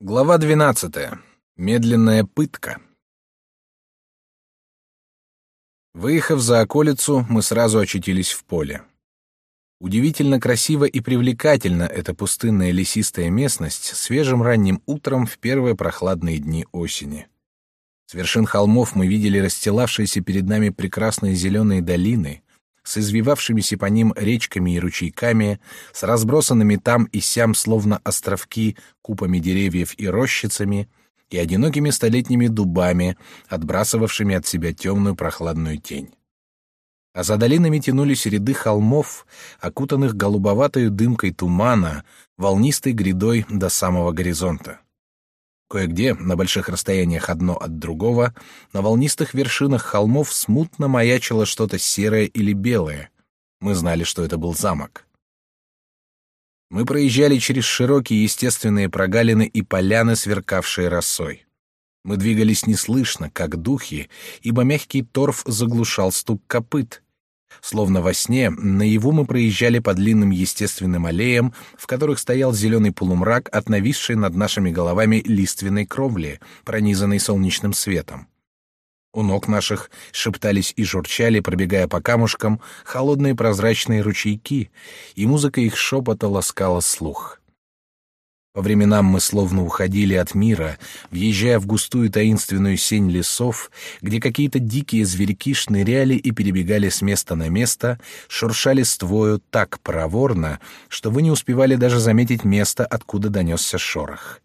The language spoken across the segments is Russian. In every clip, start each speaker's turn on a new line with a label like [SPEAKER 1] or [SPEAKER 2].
[SPEAKER 1] Глава 12. Медленная пытка. Выехав за околицу, мы сразу очутились в поле. Удивительно красиво и привлекательна эта пустынная лесистая местность свежим ранним утром в первые прохладные дни осени. С вершин холмов мы видели расстилавшиеся перед нами прекрасные зеленые долины, с извивавшимися по ним речками и ручейками, с разбросанными там и сям словно островки купами деревьев и рощицами, и одинокими столетними дубами, отбрасывавшими от себя темную прохладную тень. А за долинами тянулись ряды холмов, окутанных голубоватой дымкой тумана, волнистой грядой до самого горизонта. Кое-где, на больших расстояниях одно от другого, на волнистых вершинах холмов смутно маячило что-то серое или белое. Мы знали, что это был замок. Мы проезжали через широкие естественные прогалины и поляны, сверкавшие росой. Мы двигались неслышно, как духи, ибо мягкий торф заглушал стук копыт. Словно во сне, наяву мы проезжали по длинным естественным аллеям, в которых стоял зеленый полумрак от нависшей над нашими головами лиственной кровли, пронизанной солнечным светом. У ног наших шептались и журчали, пробегая по камушкам, холодные прозрачные ручейки, и музыка их шепота ласкала слух. По временам мы словно уходили от мира, въезжая в густую таинственную сень лесов, где какие-то дикие зверьки шныряли и перебегали с места на место, шуршали ствою так проворно, что вы не успевали даже заметить место, откуда донесся шорох.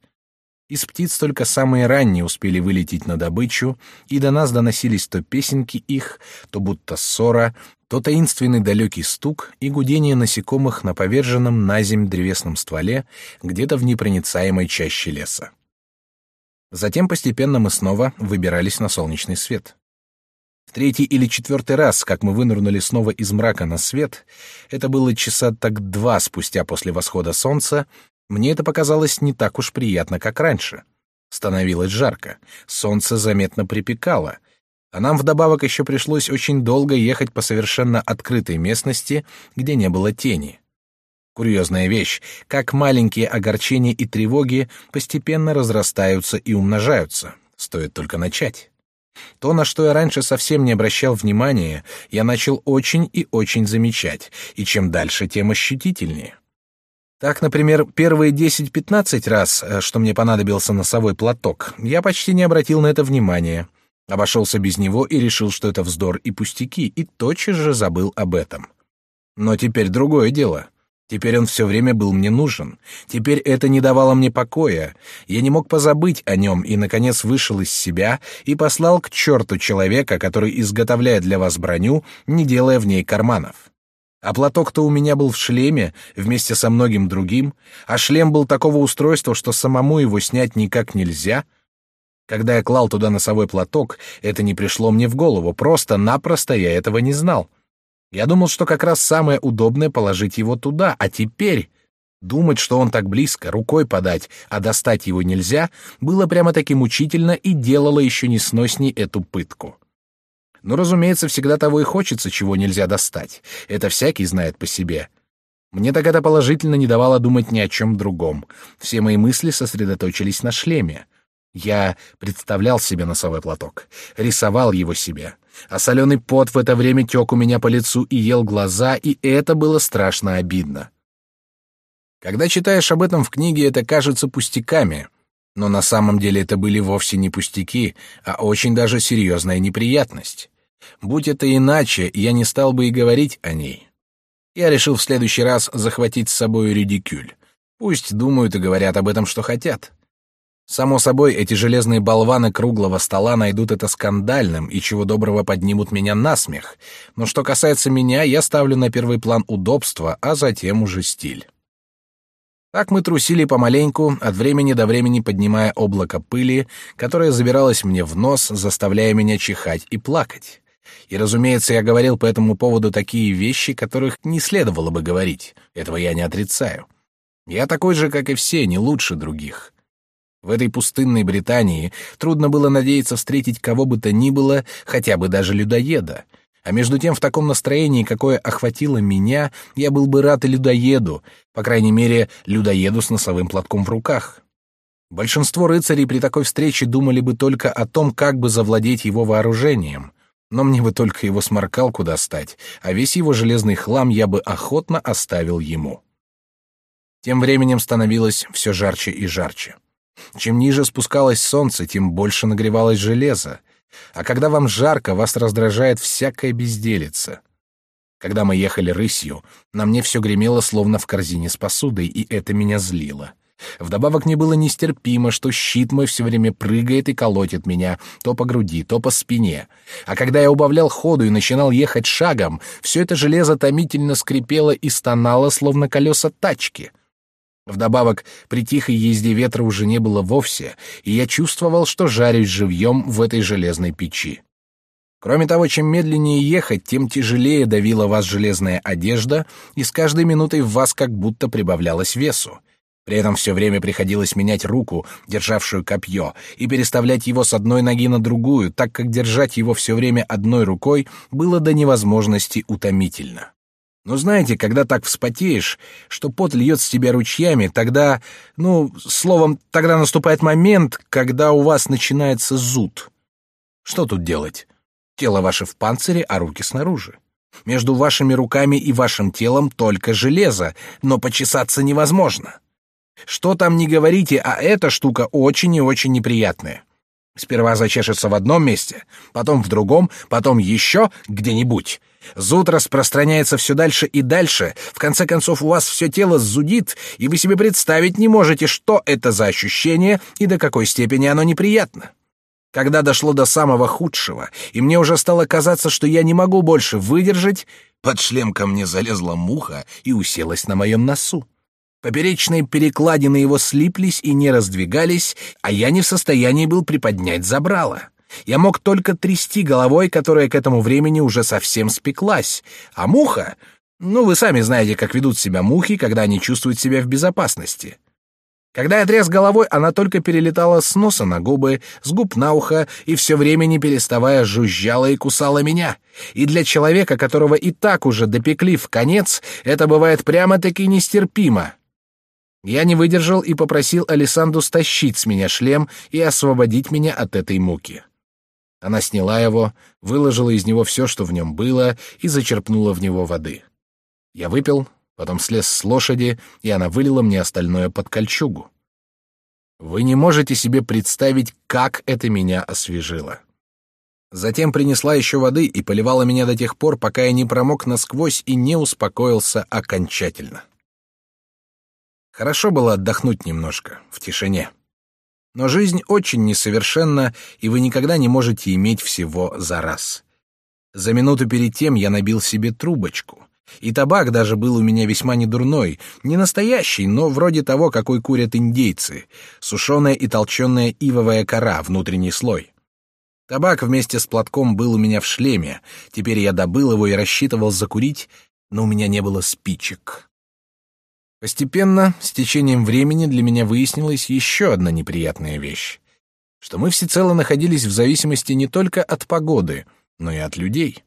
[SPEAKER 1] Из птиц только самые ранние успели вылететь на добычу, и до нас доносились то песенки их, то будто ссора, то таинственный далекий стук и гудение насекомых на поверженном на земь древесном стволе где-то в непроницаемой чаще леса. Затем постепенно мы снова выбирались на солнечный свет. В третий или четвертый раз, как мы вынырнули снова из мрака на свет, это было часа так два спустя после восхода солнца, мне это показалось не так уж приятно, как раньше. Становилось жарко, солнце заметно припекало, а нам вдобавок еще пришлось очень долго ехать по совершенно открытой местности, где не было тени. Курьезная вещь, как маленькие огорчения и тревоги постепенно разрастаются и умножаются, стоит только начать. То, на что я раньше совсем не обращал внимания, я начал очень и очень замечать, и чем дальше, тем ощутительнее. Так, например, первые 10-15 раз, э, что мне понадобился носовой платок, я почти не обратил на это внимания — Обошелся без него и решил, что это вздор и пустяки, и тотчас же забыл об этом. Но теперь другое дело. Теперь он все время был мне нужен. Теперь это не давало мне покоя. Я не мог позабыть о нем и, наконец, вышел из себя и послал к черту человека, который изготовляет для вас броню, не делая в ней карманов. А платок-то у меня был в шлеме вместе со многим другим, а шлем был такого устройства, что самому его снять никак нельзя — когда я клал туда носовой платок, это не пришло мне в голову, просто-напросто я этого не знал. Я думал, что как раз самое удобное положить его туда, а теперь думать, что он так близко, рукой подать, а достать его нельзя, было прямо таки мучительно и делало еще несносней эту пытку. Но, разумеется, всегда того и хочется, чего нельзя достать. Это всякий знает по себе. Мне так это положительно не давало думать ни о чем другом. Все мои мысли сосредоточились на шлеме. Я представлял себе носовой платок, рисовал его себе, а соленый пот в это время тек у меня по лицу и ел глаза, и это было страшно обидно. Когда читаешь об этом в книге, это кажется пустяками, но на самом деле это были вовсе не пустяки, а очень даже серьезная неприятность. Будь это иначе, я не стал бы и говорить о ней. Я решил в следующий раз захватить с собой редикюль. Пусть думают и говорят об этом, что хотят. Само собой, эти железные болваны круглого стола найдут это скандальным и чего доброго поднимут меня на смех. Но что касается меня, я ставлю на первый план удобство, а затем уже стиль. Так мы трусили помаленьку, от времени до времени поднимая облако пыли, которое забиралось мне в нос, заставляя меня чихать и плакать. И, разумеется, я говорил по этому поводу такие вещи, которых не следовало бы говорить. Этого я не отрицаю. Я такой же, как и все, не лучше других. В этой пустынной Британии трудно было надеяться встретить кого бы то ни было, хотя бы даже людоеда. А между тем в таком настроении, какое охватило меня, я был бы рад и людоеду, по крайней мере, людоеду с носовым платком в руках. Большинство рыцарей при такой встрече думали бы только о том, как бы завладеть его вооружением. Но мне бы только его сморкалку достать, а весь его железный хлам я бы охотно оставил ему. Тем временем становилось все жарче и жарче. Чем ниже спускалось солнце, тем больше нагревалось железо. А когда вам жарко, вас раздражает всякая безделица. Когда мы ехали рысью, на мне все гремело, словно в корзине с посудой, и это меня злило. Вдобавок мне было нестерпимо, что щит мой все время прыгает и колотит меня, то по груди, то по спине. А когда я убавлял ходу и начинал ехать шагом, все это железо томительно скрипело и стонало, словно колеса тачки — Вдобавок, при тихой езде ветра уже не было вовсе, и я чувствовал, что жарюсь живьем в этой железной печи. Кроме того, чем медленнее ехать, тем тяжелее давила вас железная одежда, и с каждой минутой в вас как будто прибавлялось весу. При этом все время приходилось менять руку, державшую копье, и переставлять его с одной ноги на другую, так как держать его все время одной рукой было до невозможности утомительно. Но знаете, когда так вспотеешь, что пот льет с тебя ручьями, тогда, ну, словом, тогда наступает момент, когда у вас начинается зуд. Что тут делать? Тело ваше в панцире, а руки снаружи. Между вашими руками и вашим телом только железо, но почесаться невозможно. Что там не говорите, а эта штука очень и очень неприятная. Сперва зачешется в одном месте, потом в другом, потом еще где-нибудь. Зуд распространяется все дальше и дальше. В конце концов, у вас все тело зудит, и вы себе представить не можете, что это за ощущение и до какой степени оно неприятно. Когда дошло до самого худшего, и мне уже стало казаться, что я не могу больше выдержать, под шлем ко мне залезла муха и уселась на моем носу. Поперечные перекладины его слиплись и не раздвигались, а я не в состоянии был приподнять забрало. Я мог только трясти головой, которая к этому времени уже совсем спеклась, а муха... Ну, вы сами знаете, как ведут себя мухи, когда они чувствуют себя в безопасности. Когда я тряс головой, она только перелетала с носа на губы, с губ на ухо и все время не переставая жужжала и кусала меня. И для человека, которого и так уже допекли в конец, это бывает прямо-таки нестерпимо. Я не выдержал и попросил Алисанду стащить с меня шлем и освободить меня от этой муки. Она сняла его, выложила из него все, что в нем было, и зачерпнула в него воды. Я выпил, потом слез с лошади, и она вылила мне остальное под кольчугу. Вы не можете себе представить, как это меня освежило. Затем принесла еще воды и поливала меня до тех пор, пока я не промок насквозь и не успокоился окончательно. Хорошо было отдохнуть немножко, в тишине. Но жизнь очень несовершенна, и вы никогда не можете иметь всего за раз. За минуту перед тем я набил себе трубочку. И табак даже был у меня весьма недурной, не настоящий, но вроде того, какой курят индейцы, сушеная и толченая ивовая кора, внутренний слой. Табак вместе с платком был у меня в шлеме, теперь я добыл его и рассчитывал закурить, но у меня не было спичек. Постепенно, с течением времени, для меня выяснилась еще одна неприятная вещь. Что мы всецело находились в зависимости не только от погоды, но и от людей.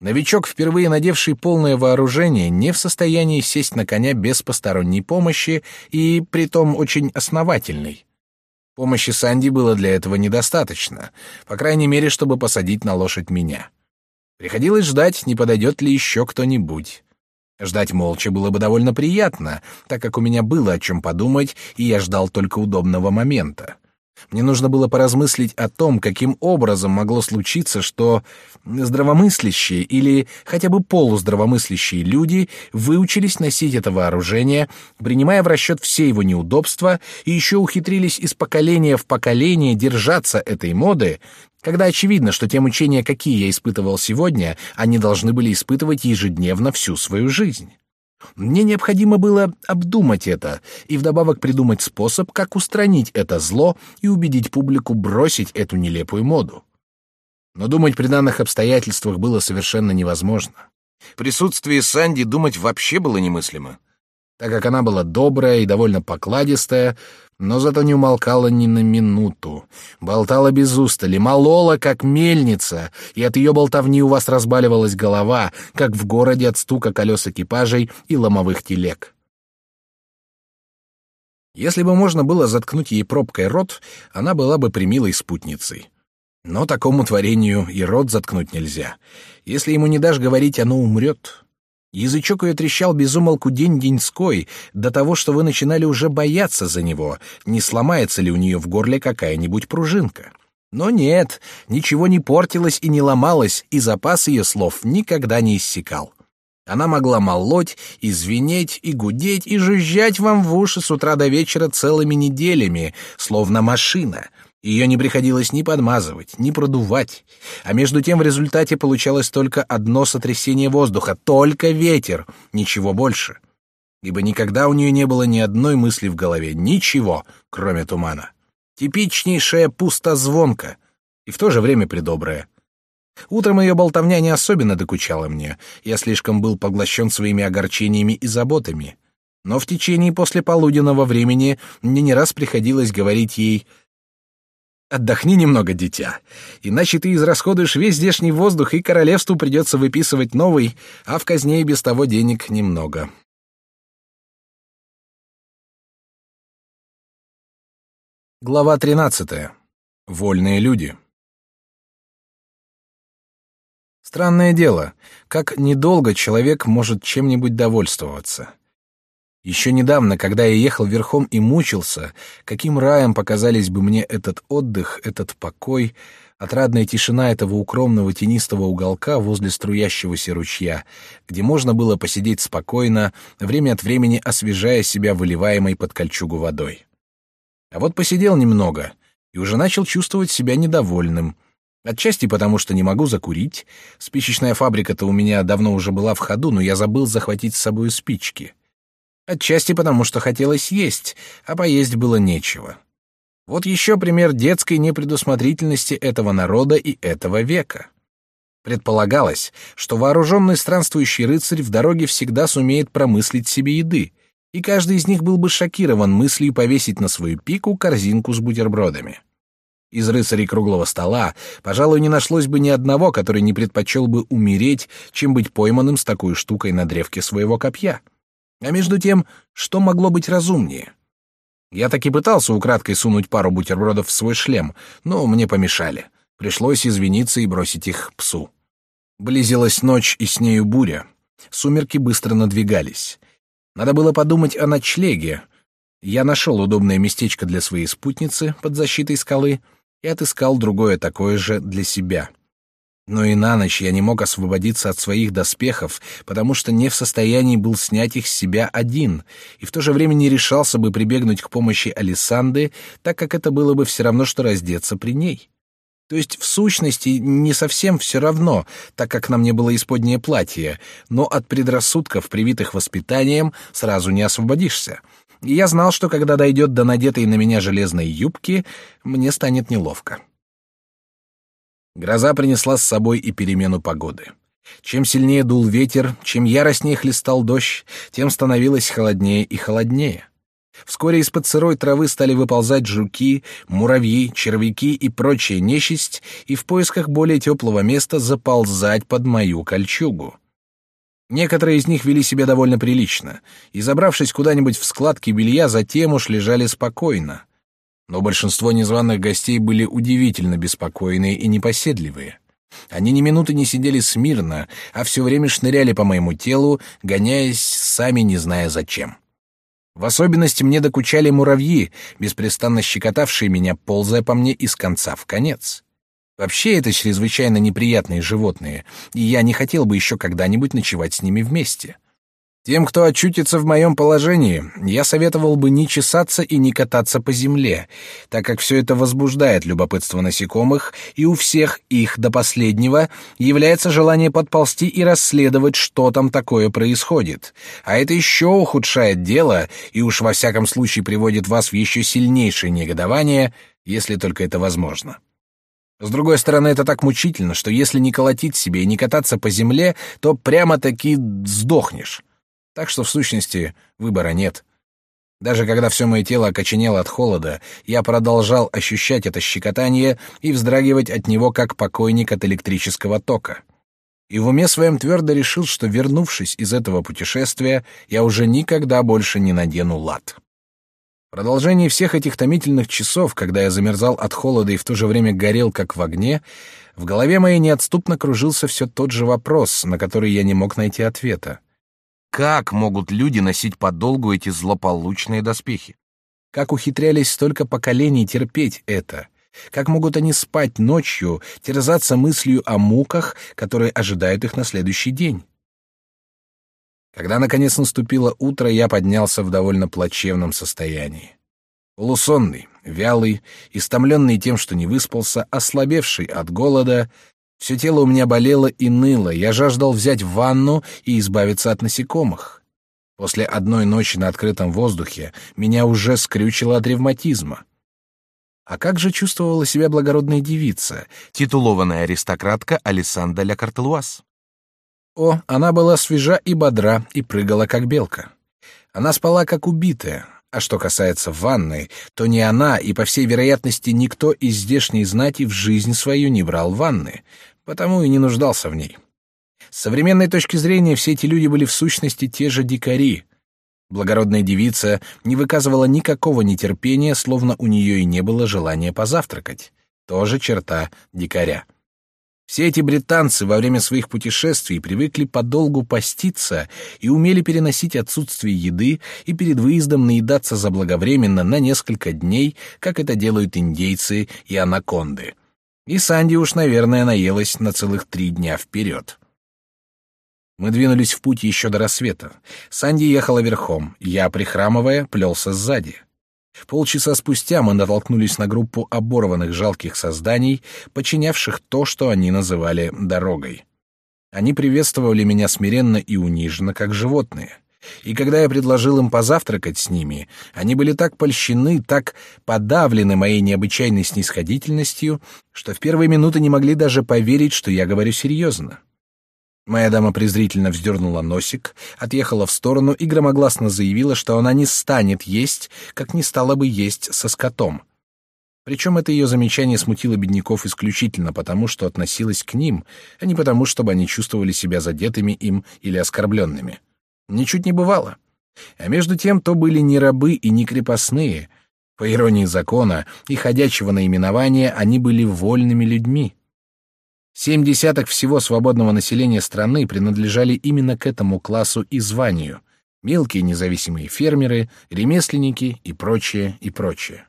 [SPEAKER 1] Новичок, впервые надевший полное вооружение, не в состоянии сесть на коня без посторонней помощи и, притом, очень основательной. Помощи Санди было для этого недостаточно, по крайней мере, чтобы посадить на лошадь меня. Приходилось ждать, не подойдет ли еще кто-нибудь. Ждать молча было бы довольно приятно, так как у меня было о чем подумать, и я ждал только удобного момента. Мне нужно было поразмыслить о том, каким образом могло случиться, что здравомыслящие или хотя бы полуздравомыслящие люди выучились носить это вооружение, принимая в расчет все его неудобства, и еще ухитрились из поколения в поколение держаться этой моды, когда очевидно, что те мучения, какие я испытывал сегодня, они должны были испытывать ежедневно всю свою жизнь. Мне необходимо было обдумать это и вдобавок придумать способ, как устранить это зло и убедить публику бросить эту нелепую моду. Но думать при данных обстоятельствах было совершенно невозможно. В присутствии Санди думать вообще было немыслимо. Так как она была добрая и довольно покладистая, но зато не умолкала ни на минуту. Болтала без устали, молола, как мельница, и от ее болтовни у вас разбаливалась голова, как в городе от стука колес экипажей и ломовых телег. Если бы можно было заткнуть ей пробкой рот, она была бы примилой спутницей. Но такому творению и рот заткнуть нельзя. Если ему не дашь говорить, оно умрет. Язычок ее трещал безумолку день-деньской, до того, что вы начинали уже бояться за него, не сломается ли у нее в горле какая-нибудь пружинка. Но нет, ничего не портилось и не ломалось, и запас ее слов никогда не иссякал. Она могла молоть, и и гудеть, и жужжать вам в уши с утра до вечера целыми неделями, словно машина. Ее не приходилось ни подмазывать, ни продувать. А между тем в результате получалось только одно сотрясение воздуха, только ветер, ничего больше. Ибо никогда у нее не было ни одной мысли в голове, ничего, кроме тумана. Типичнейшая пустозвонка, и в то же время придобрая. Утром ее болтовня не особенно докучала мне, я слишком был поглощен своими огорчениями и заботами. Но в течение послеполуденного времени мне не раз приходилось говорить ей «Отдохни немного, дитя, иначе ты израсходуешь весь здешний воздух, и королевству придется выписывать новый, а в казне и без того денег немного». Глава 13. Вольные люди. Странное дело, как недолго человек может чем-нибудь довольствоваться. Еще недавно, когда я ехал верхом и мучился, каким раем показались бы мне этот отдых, этот покой, отрадная тишина этого укромного тенистого уголка возле струящегося ручья, где можно было посидеть спокойно, время от времени освежая себя выливаемой под кольчугу водой. А вот посидел немного и уже начал чувствовать себя недовольным — Отчасти потому, что не могу закурить. Спичечная фабрика-то у меня давно уже была в ходу, но я забыл захватить с собой спички. Отчасти потому, что хотелось есть, а поесть было нечего. Вот еще пример детской непредусмотрительности этого народа и этого века. Предполагалось, что вооруженный странствующий рыцарь в дороге всегда сумеет промыслить себе еды, и каждый из них был бы шокирован мыслью повесить на свою пику корзинку с бутербродами. Из рыцарей круглого стола, пожалуй, не нашлось бы ни одного, который не предпочел бы умереть, чем быть пойманным с такой штукой на древке своего копья. А между тем, что могло быть разумнее? Я таки пытался украдкой сунуть пару бутербродов в свой шлем, но мне помешали. Пришлось извиниться и бросить их псу. Близилась ночь, и с нею буря. Сумерки быстро надвигались. Надо было подумать о ночлеге. Я нашел удобное местечко для своей спутницы под защитой скалы — и отыскал другое такое же для себя. Но и на ночь я не мог освободиться от своих доспехов, потому что не в состоянии был снять их с себя один, и в то же время не решался бы прибегнуть к помощи Алисанды, так как это было бы все равно, что раздеться при ней. То есть, в сущности, не совсем все равно, так как на мне было исподнее платье, но от предрассудков, привитых воспитанием, сразу не освободишься — и я знал, что когда дойдет до надетой на меня железной юбки, мне станет неловко. Гроза принесла с собой и перемену погоды. Чем сильнее дул ветер, чем яростнее хлестал дождь, тем становилось холоднее и холоднее. Вскоре из-под сырой травы стали выползать жуки, муравьи, червяки и прочая нечисть, и в поисках более теплого места заползать под мою кольчугу. Некоторые из них вели себя довольно прилично, и, забравшись куда-нибудь в складки белья, затем уж лежали спокойно. Но большинство незваных гостей были удивительно беспокойные и непоседливые. Они ни минуты не сидели смирно, а все время шныряли по моему телу, гоняясь, сами не зная зачем. В особенности мне докучали муравьи, беспрестанно щекотавшие меня, ползая по мне из конца в конец. Вообще это чрезвычайно неприятные животные, и я не хотел бы еще когда-нибудь ночевать с ними вместе. Тем, кто очутится в моем положении, я советовал бы не чесаться и не кататься по земле, так как все это возбуждает любопытство насекомых, и у всех их до последнего является желание подползти и расследовать, что там такое происходит. А это еще ухудшает дело и уж во всяком случае приводит вас в еще сильнейшее негодование, если только это возможно. С другой стороны, это так мучительно, что если не колотить себе и не кататься по земле, то прямо-таки сдохнешь. Так что, в сущности, выбора нет. Даже когда все мое тело окоченело от холода, я продолжал ощущать это щекотание и вздрагивать от него, как покойник от электрического тока. И в уме своем твердо решил, что, вернувшись из этого путешествия, я уже никогда больше не надену лад. В продолжении всех этих томительных часов, когда я замерзал от холода и в то же время горел, как в огне, в голове моей неотступно кружился все тот же вопрос, на который я не мог найти ответа. Как могут люди носить подолгу эти злополучные доспехи? Как ухитрялись столько поколений терпеть это? Как могут они спать ночью, терзаться мыслью о муках, которые ожидают их на следующий день? Когда наконец наступило утро, я поднялся в довольно плачевном состоянии. Полусонный, вялый, истомленный тем, что не выспался, ослабевший от голода, все тело у меня болело и ныло, я жаждал взять ванну и избавиться от насекомых. После одной ночи на открытом воздухе меня уже скрючило от ревматизма. А как же чувствовала себя благородная девица, титулованная аристократка Александра Ля Картелуаз? О, она была свежа и бодра, и прыгала, как белка. Она спала, как убитая, а что касается ванны, то ни она и, по всей вероятности, никто из здешней знати в жизнь свою не брал ванны, потому и не нуждался в ней. С современной точки зрения все эти люди были в сущности те же дикари. Благородная девица не выказывала никакого нетерпения, словно у нее и не было желания позавтракать. Тоже черта дикаря. Все эти британцы во время своих путешествий привыкли подолгу поститься и умели переносить отсутствие еды и перед выездом наедаться заблаговременно на несколько дней, как это делают индейцы и анаконды. И Санди уж, наверное, наелась на целых три дня вперед. Мы двинулись в путь еще до рассвета. Санди ехала верхом, я, прихрамывая, плелся сзади. Полчаса спустя мы натолкнулись на группу оборванных жалких созданий, подчинявших то, что они называли «дорогой». Они приветствовали меня смиренно и униженно, как животные. И когда я предложил им позавтракать с ними, они были так польщены, так подавлены моей необычайной снисходительностью, что в первые минуты не могли даже поверить, что я говорю серьезно. Моя дама презрительно вздернула носик, отъехала в сторону и громогласно заявила, что она не станет есть, как не стала бы есть со скотом. Причем это ее замечание смутило бедняков исключительно потому, что относилось к ним, а не потому, чтобы они чувствовали себя задетыми им или оскорбленными. Ничуть не бывало. А между тем то были не рабы и не крепостные. По иронии закона и ходячего наименования они были вольными людьми. Семь десяток всего свободного населения страны принадлежали именно к этому классу и званию. Мелкие независимые фермеры, ремесленники и прочее, и прочее.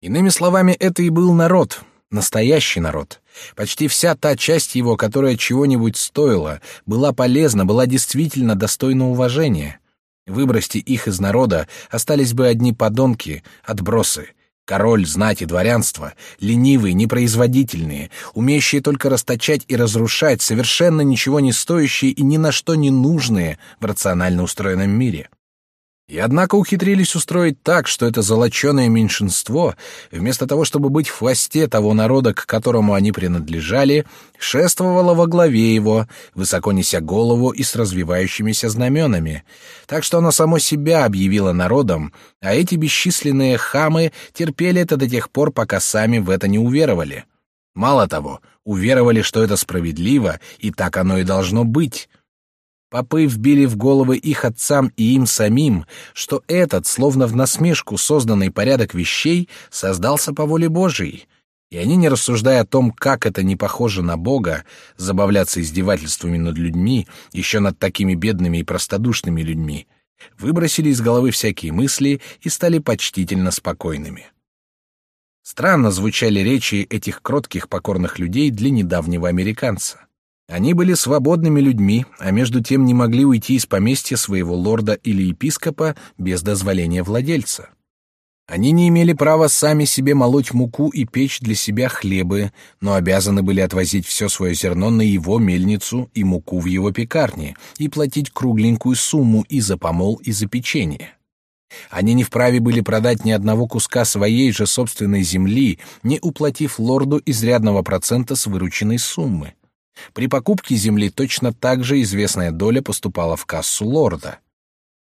[SPEAKER 1] Иными словами, это и был народ, настоящий народ. Почти вся та часть его, которая чего-нибудь стоила, была полезна, была действительно достойна уважения. Выбросьте их из народа, остались бы одни подонки, отбросы — Король, знать и дворянство, ленивые, непроизводительные, умеющие только расточать и разрушать, совершенно ничего не стоящие и ни на что не нужные в рационально устроенном мире. И однако ухитрились устроить так, что это золоченое меньшинство, вместо того, чтобы быть в хвосте того народа, к которому они принадлежали, шествовало во главе его, высоко неся голову и с развивающимися знаменами. Так что оно само себя объявило народом, а эти бесчисленные хамы терпели это до тех пор, пока сами в это не уверовали. Мало того, уверовали, что это справедливо, и так оно и должно быть — Попы вбили в головы их отцам и им самим, что этот, словно в насмешку созданный порядок вещей, создался по воле Божией, и они, не рассуждая о том, как это не похоже на Бога, забавляться издевательствами над людьми, еще над такими бедными и простодушными людьми, выбросили из головы всякие мысли и стали почтительно спокойными. Странно звучали речи этих кротких покорных людей для недавнего американца. Они были свободными людьми, а между тем не могли уйти из поместья своего лорда или епископа без дозволения владельца. Они не имели права сами себе молоть муку и печь для себя хлебы, но обязаны были отвозить все свое зерно на его мельницу и муку в его пекарне и платить кругленькую сумму и за помол, и за печенье. Они не вправе были продать ни одного куска своей же собственной земли, не уплатив лорду изрядного процента с вырученной суммы. При покупке земли точно так же известная доля поступала в кассу лорда.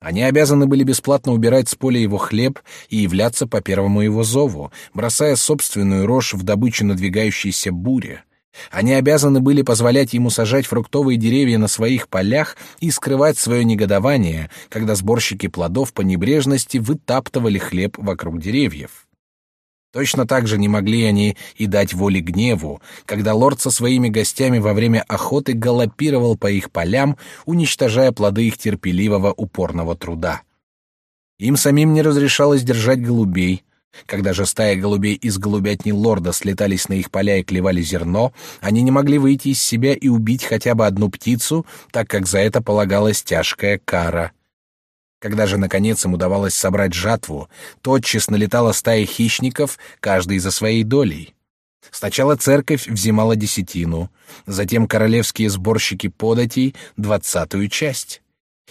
[SPEAKER 1] Они обязаны были бесплатно убирать с поля его хлеб и являться по первому его зову, бросая собственную рожь в добычу надвигающейся буре. Они обязаны были позволять ему сажать фруктовые деревья на своих полях и скрывать свое негодование, когда сборщики плодов по небрежности вытаптывали хлеб вокруг деревьев. Точно так же не могли они и дать воли гневу, когда лорд со своими гостями во время охоты галопировал по их полям, уничтожая плоды их терпеливого упорного труда. Им самим не разрешалось держать голубей, когда же стая голубей из голубятни лорда слетались на их поля и клевали зерно, они не могли выйти из себя и убить хотя бы одну птицу, так как за это полагалась тяжкая кара. Когда же, наконец, им удавалось собрать жатву, тотчас налетала стая хищников, каждый за своей долей. Сначала церковь взимала десятину, затем королевские сборщики податей — двадцатую часть.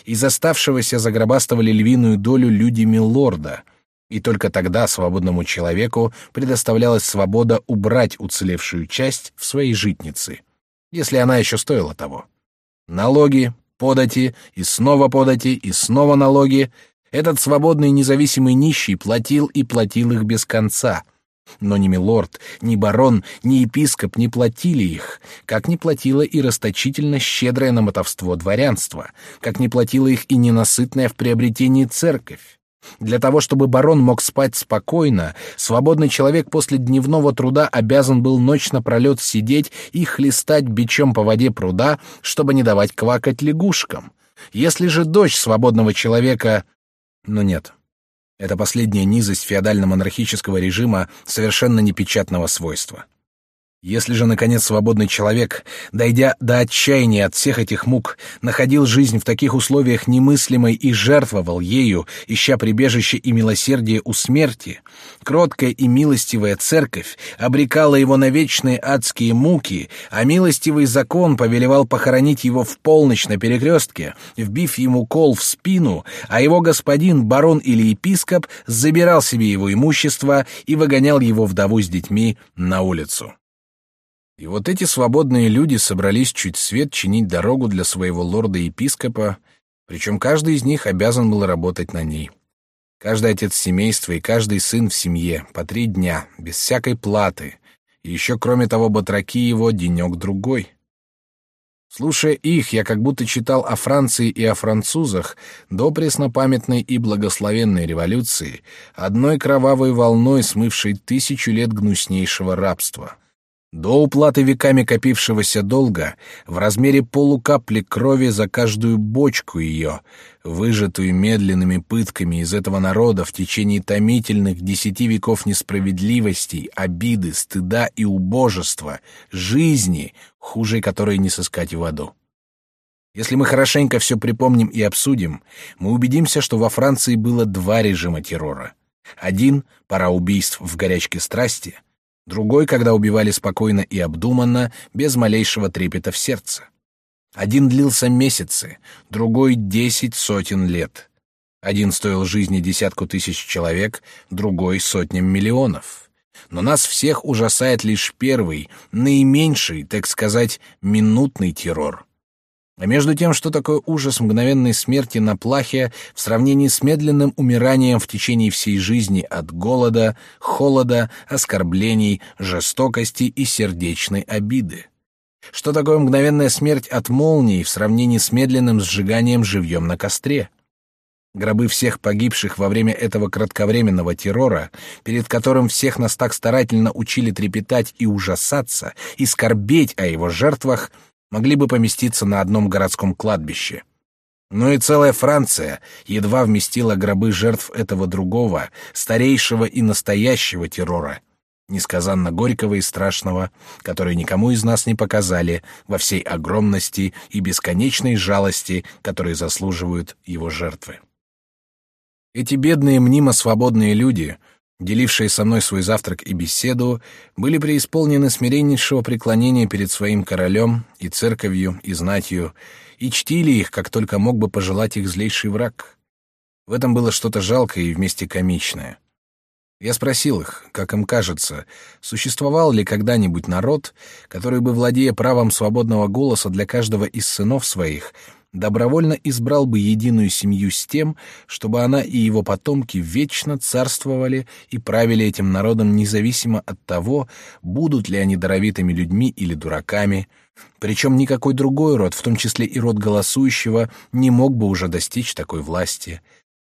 [SPEAKER 1] Из оставшегося загробастывали львиную долю люди милорда — и только тогда свободному человеку предоставлялась свобода убрать уцелевшую часть в свои житницы, если она еще стоила того. Налоги, подати, и снова подати, и снова налоги. Этот свободный независимый нищий платил и платил их без конца. Но ни милорд, ни барон, ни епископ не платили их, как не платило и расточительно щедрое на мотовство дворянство, как не платило их и ненасытная в приобретении церковь. Для того, чтобы барон мог спать спокойно, свободный человек после дневного труда обязан был ночь напролет сидеть и хлестать бичом по воде пруда, чтобы не давать квакать лягушкам. Если же дочь свободного человека... Но нет. Это последняя низость феодально-монархического режима совершенно непечатного свойства. Если же, наконец, свободный человек, дойдя до отчаяния от всех этих мук, находил жизнь в таких условиях немыслимой и жертвовал ею, ища прибежище и милосердие у смерти, кроткая и милостивая церковь обрекала его на вечные адские муки, а милостивый закон повелевал похоронить его в полночь на перекрестке, вбив ему кол в спину, а его господин, барон или епископ, забирал себе его имущество и выгонял его вдову с детьми на улицу. И вот эти свободные люди собрались чуть свет чинить дорогу для своего лорда-епископа, причем каждый из них обязан был работать на ней. Каждый отец семейства и каждый сын в семье по три дня, без всякой платы, и еще, кроме того, батраки его денек-другой. Слушая их, я как будто читал о Франции и о французах до преснопамятной и благословенной революции, одной кровавой волной смывшей тысячу лет гнуснейшего рабства — до уплаты веками копившегося долга в размере полукапли крови за каждую бочку ее, выжатую медленными пытками из этого народа в течение томительных десяти веков несправедливостей, обиды, стыда и убожества, жизни, хуже которой не сыскать в аду. Если мы хорошенько все припомним и обсудим, мы убедимся, что во Франции было два режима террора. Один — пора убийств в горячке страсти — другой, когда убивали спокойно и обдуманно, без малейшего трепета в сердце. Один длился месяцы, другой — десять сотен лет. Один стоил жизни десятку тысяч человек, другой — сотням миллионов. Но нас всех ужасает лишь первый, наименьший, так сказать, минутный террор — а между тем, что такое ужас мгновенной смерти на плахе в сравнении с медленным умиранием в течение всей жизни от голода, холода, оскорблений, жестокости и сердечной обиды? Что такое мгновенная смерть от молнии в сравнении с медленным сжиганием живьем на костре? Гробы всех погибших во время этого кратковременного террора, перед которым всех нас так старательно учили трепетать и ужасаться, и скорбеть о его жертвах, могли бы поместиться на одном городском кладбище. Но и целая Франция едва вместила гробы жертв этого другого, старейшего и настоящего террора, несказанно горького и страшного, который никому из нас не показали во всей огромности и бесконечной жалости, которые заслуживают его жертвы. Эти бедные мнимо свободные люди — делившие со мной свой завтрак и беседу, были преисполнены смиреннейшего преклонения перед своим королем и церковью и знатью, и чтили их, как только мог бы пожелать их злейший враг. В этом было что-то жалкое и вместе комичное. Я спросил их, как им кажется, существовал ли когда-нибудь народ, который бы, владея правом свободного голоса для каждого из сынов своих, добровольно избрал бы единую семью с тем, чтобы она и его потомки вечно царствовали и правили этим народом независимо от того, будут ли они даровитыми людьми или дураками, причем никакой другой род, в том числе и род голосующего, не мог бы уже достичь такой власти,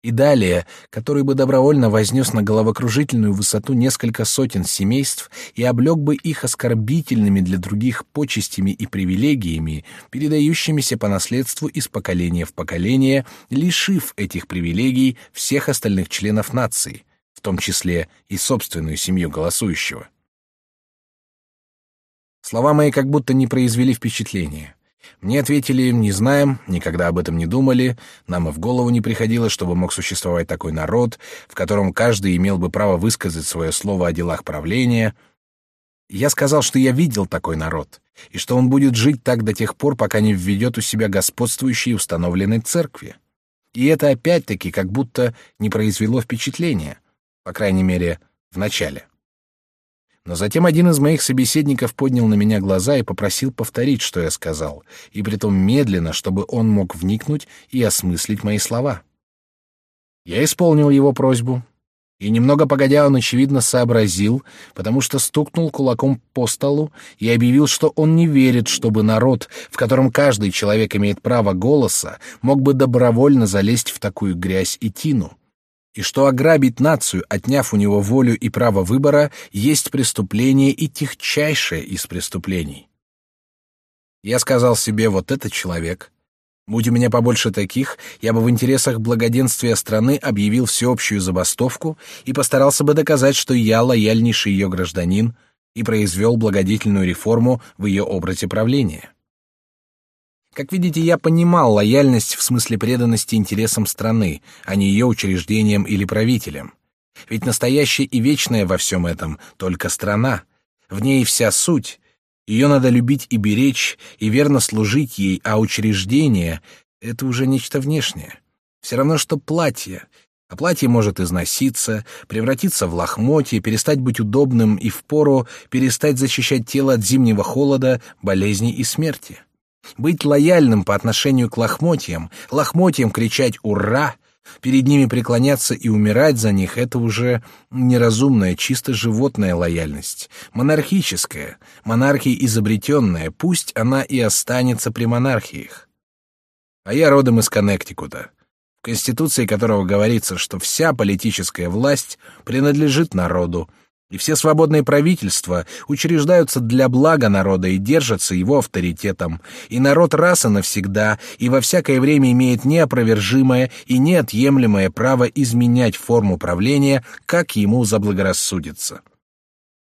[SPEAKER 1] и далее, который бы добровольно вознес на головокружительную высоту несколько сотен семейств и облег бы их оскорбительными для других почестями и привилегиями, передающимися по наследству из поколения в поколение, лишив этих привилегий всех остальных членов нации, в том числе и собственную семью голосующего. Слова мои как будто не произвели впечатления. Мне ответили «не знаем, никогда об этом не думали, нам и в голову не приходило, чтобы мог существовать такой народ, в котором каждый имел бы право высказать свое слово о делах правления». Я сказал, что я видел такой народ, и что он будет жить так до тех пор, пока не введет у себя господствующие установленной церкви. И это опять-таки как будто не произвело впечатления, по крайней мере, в начале. Но затем один из моих собеседников поднял на меня глаза и попросил повторить, что я сказал, и притом медленно, чтобы он мог вникнуть и осмыслить мои слова. Я исполнил его просьбу, и немного погодя он, очевидно, сообразил, потому что стукнул кулаком по столу и объявил, что он не верит, чтобы народ, в котором каждый человек имеет право голоса, мог бы добровольно залезть в такую грязь и тину и что ограбить нацию, отняв у него волю и право выбора, есть преступление и тихчайшее из преступлений. Я сказал себе, вот этот человек. Будь у меня побольше таких, я бы в интересах благоденствия страны объявил всеобщую забастовку и постарался бы доказать, что я лояльнейший ее гражданин и произвел благодетельную реформу в ее образе правления. Как видите, я понимал лояльность в смысле преданности интересам страны, а не ее учреждениям или правителям. Ведь настоящее и вечное во всем этом только страна. В ней вся суть. Ее надо любить и беречь, и верно служить ей, а учреждение — это уже нечто внешнее. Все равно, что платье. А платье может износиться, превратиться в лохмотье, перестать быть удобным и впору перестать защищать тело от зимнего холода, болезней и смерти. Быть лояльным по отношению к лохмотьям, лохмотьям кричать «Ура!», перед ними преклоняться и умирать за них — это уже неразумная, чисто животная лояльность, монархическая, монархия изобретенная, пусть она и останется при монархиях. А я родом из Коннектикута, в Конституции которого говорится, что вся политическая власть принадлежит народу, и все свободные правительства учреждаются для блага народа и держатся его авторитетом, и народ раз и навсегда и во всякое время имеет неопровержимое и неотъемлемое право изменять форму правления, как ему заблагорассудится.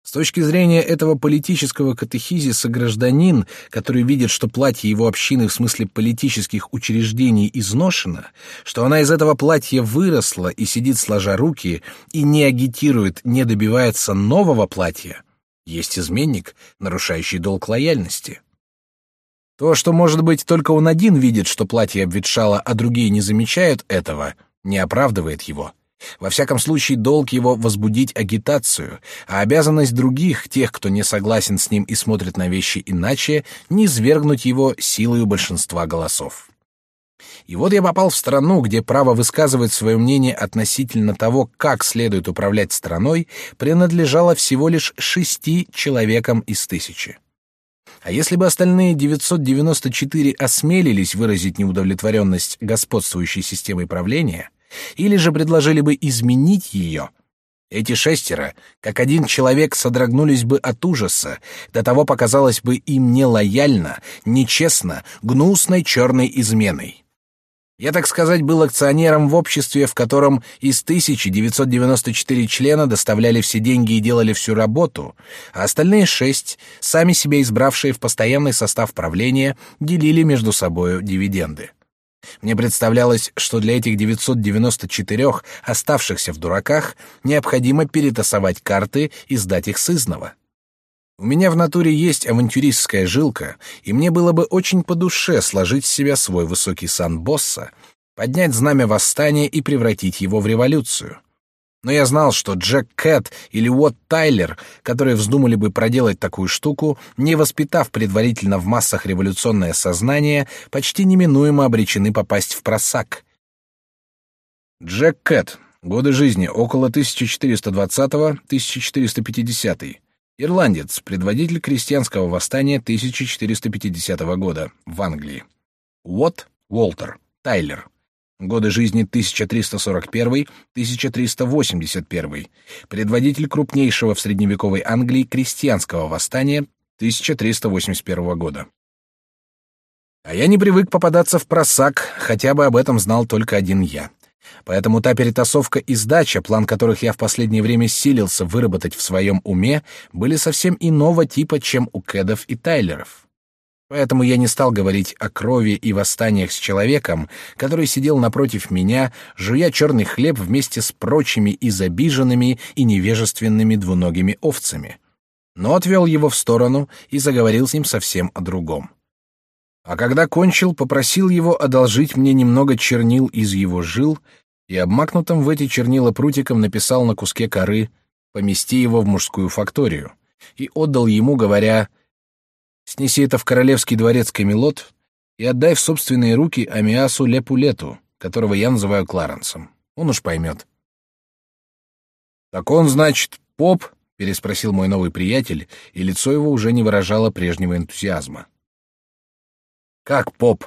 [SPEAKER 1] С точки зрения этого политического катехизиса гражданин, который видит, что платье его общины в смысле политических учреждений изношено, что она из этого платья выросла и сидит сложа руки и не агитирует, не добивается нового платья, есть изменник, нарушающий долг лояльности. То, что, может быть, только он один видит, что платье обветшало, а другие не замечают этого, не оправдывает его. Во всяком случае, долг его возбудить агитацию, а обязанность других, тех, кто не согласен с ним и смотрит на вещи иначе, не свергнуть его силою большинства голосов. И вот я попал в страну, где право высказывать свое мнение относительно того, как следует управлять страной, принадлежало всего лишь шести человекам из тысячи. А если бы остальные 994 осмелились выразить неудовлетворенность господствующей системой правления — или же предложили бы изменить ее, эти шестеро, как один человек, содрогнулись бы от ужаса, до того показалось бы им нелояльно, нечестно, гнусной черной изменой. Я, так сказать, был акционером в обществе, в котором из 1994 члена доставляли все деньги и делали всю работу, а остальные шесть, сами себя избравшие в постоянный состав правления, делили между собою дивиденды. Мне представлялось, что для этих 994 оставшихся в дураках необходимо перетасовать карты и сдать их сызново. У меня в натуре есть авантюристская жилка, и мне было бы очень по душе сложить с себя свой высокий сан босса, поднять знамя восстания и превратить его в революцию. Но я знал, что Джек Кэт или Уотт Тайлер, которые вздумали бы проделать такую штуку, не воспитав предварительно в массах революционное сознание, почти неминуемо обречены попасть в просак. Джек Кэт. Годы жизни около 1420-1450. Ирландец, предводитель крестьянского восстания 1450 года в Англии. Уотт Уолтер Тайлер. Годы жизни 1341-1381. Предводитель крупнейшего в средневековой Англии крестьянского восстания 1381 года. А я не привык попадаться в просак, хотя бы об этом знал только один я. Поэтому та перетасовка и сдача, план которых я в последнее время силился выработать в своем уме, были совсем иного типа, чем у Кэдов и Тайлеров. Поэтому я не стал говорить о крови и восстаниях с человеком, который сидел напротив меня, жуя черный хлеб вместе с прочими изобиженными и невежественными двуногими овцами. Но отвел его в сторону и заговорил с ним совсем о другом. А когда кончил, попросил его одолжить мне немного чернил из его жил и обмакнутым в эти чернила прутиком написал на куске коры «Помести его в мужскую факторию» и отдал ему, говоря Снеси это в королевский дворец Камелот и отдай в собственные руки Амиасу Лепулету, которого я называю Кларенсом. Он уж поймет. «Так он, значит, поп?» — переспросил мой новый приятель, и лицо его уже не выражало прежнего энтузиазма. «Как поп?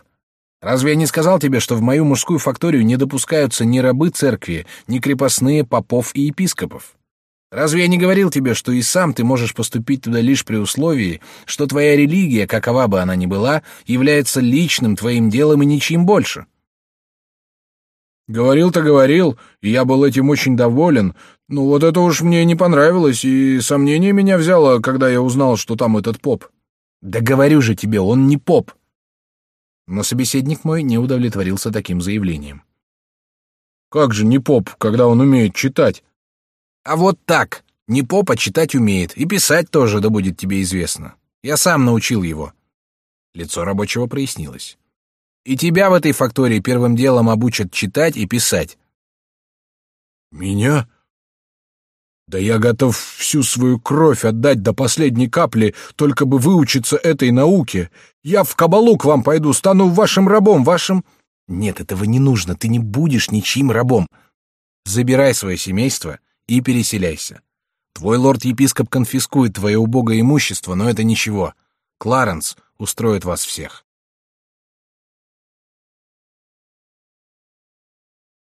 [SPEAKER 1] Разве я не сказал тебе, что в мою мужскую факторию не допускаются ни рабы церкви, ни крепостные попов и епископов? Разве я не говорил тебе, что и сам ты можешь поступить туда лишь при условии, что твоя религия, какова бы она ни была, является личным твоим делом и ничем больше? Говорил-то говорил, и я был этим очень доволен. Ну вот это уж мне не понравилось, и сомнение меня взяло, когда я узнал, что там этот поп. Да говорю же тебе, он не поп. Но собеседник мой не удовлетворился таким заявлением. Как же не поп, когда он умеет читать? А вот так. Не попа читать умеет, и писать тоже, да будет тебе известно. Я сам научил его. Лицо рабочего прояснилось. И тебя в этой фактории первым делом обучат читать и писать. Меня? Да я готов всю свою кровь отдать до последней капли, только бы выучиться этой науке. Я в кабалу к вам пойду, стану вашим рабом, вашим... Нет, этого не нужно, ты не будешь ничьим рабом. Забирай свое семейство и переселяйся. Твой лорд-епископ конфискует твое убогое имущество, но это ничего. Кларенс устроит вас всех.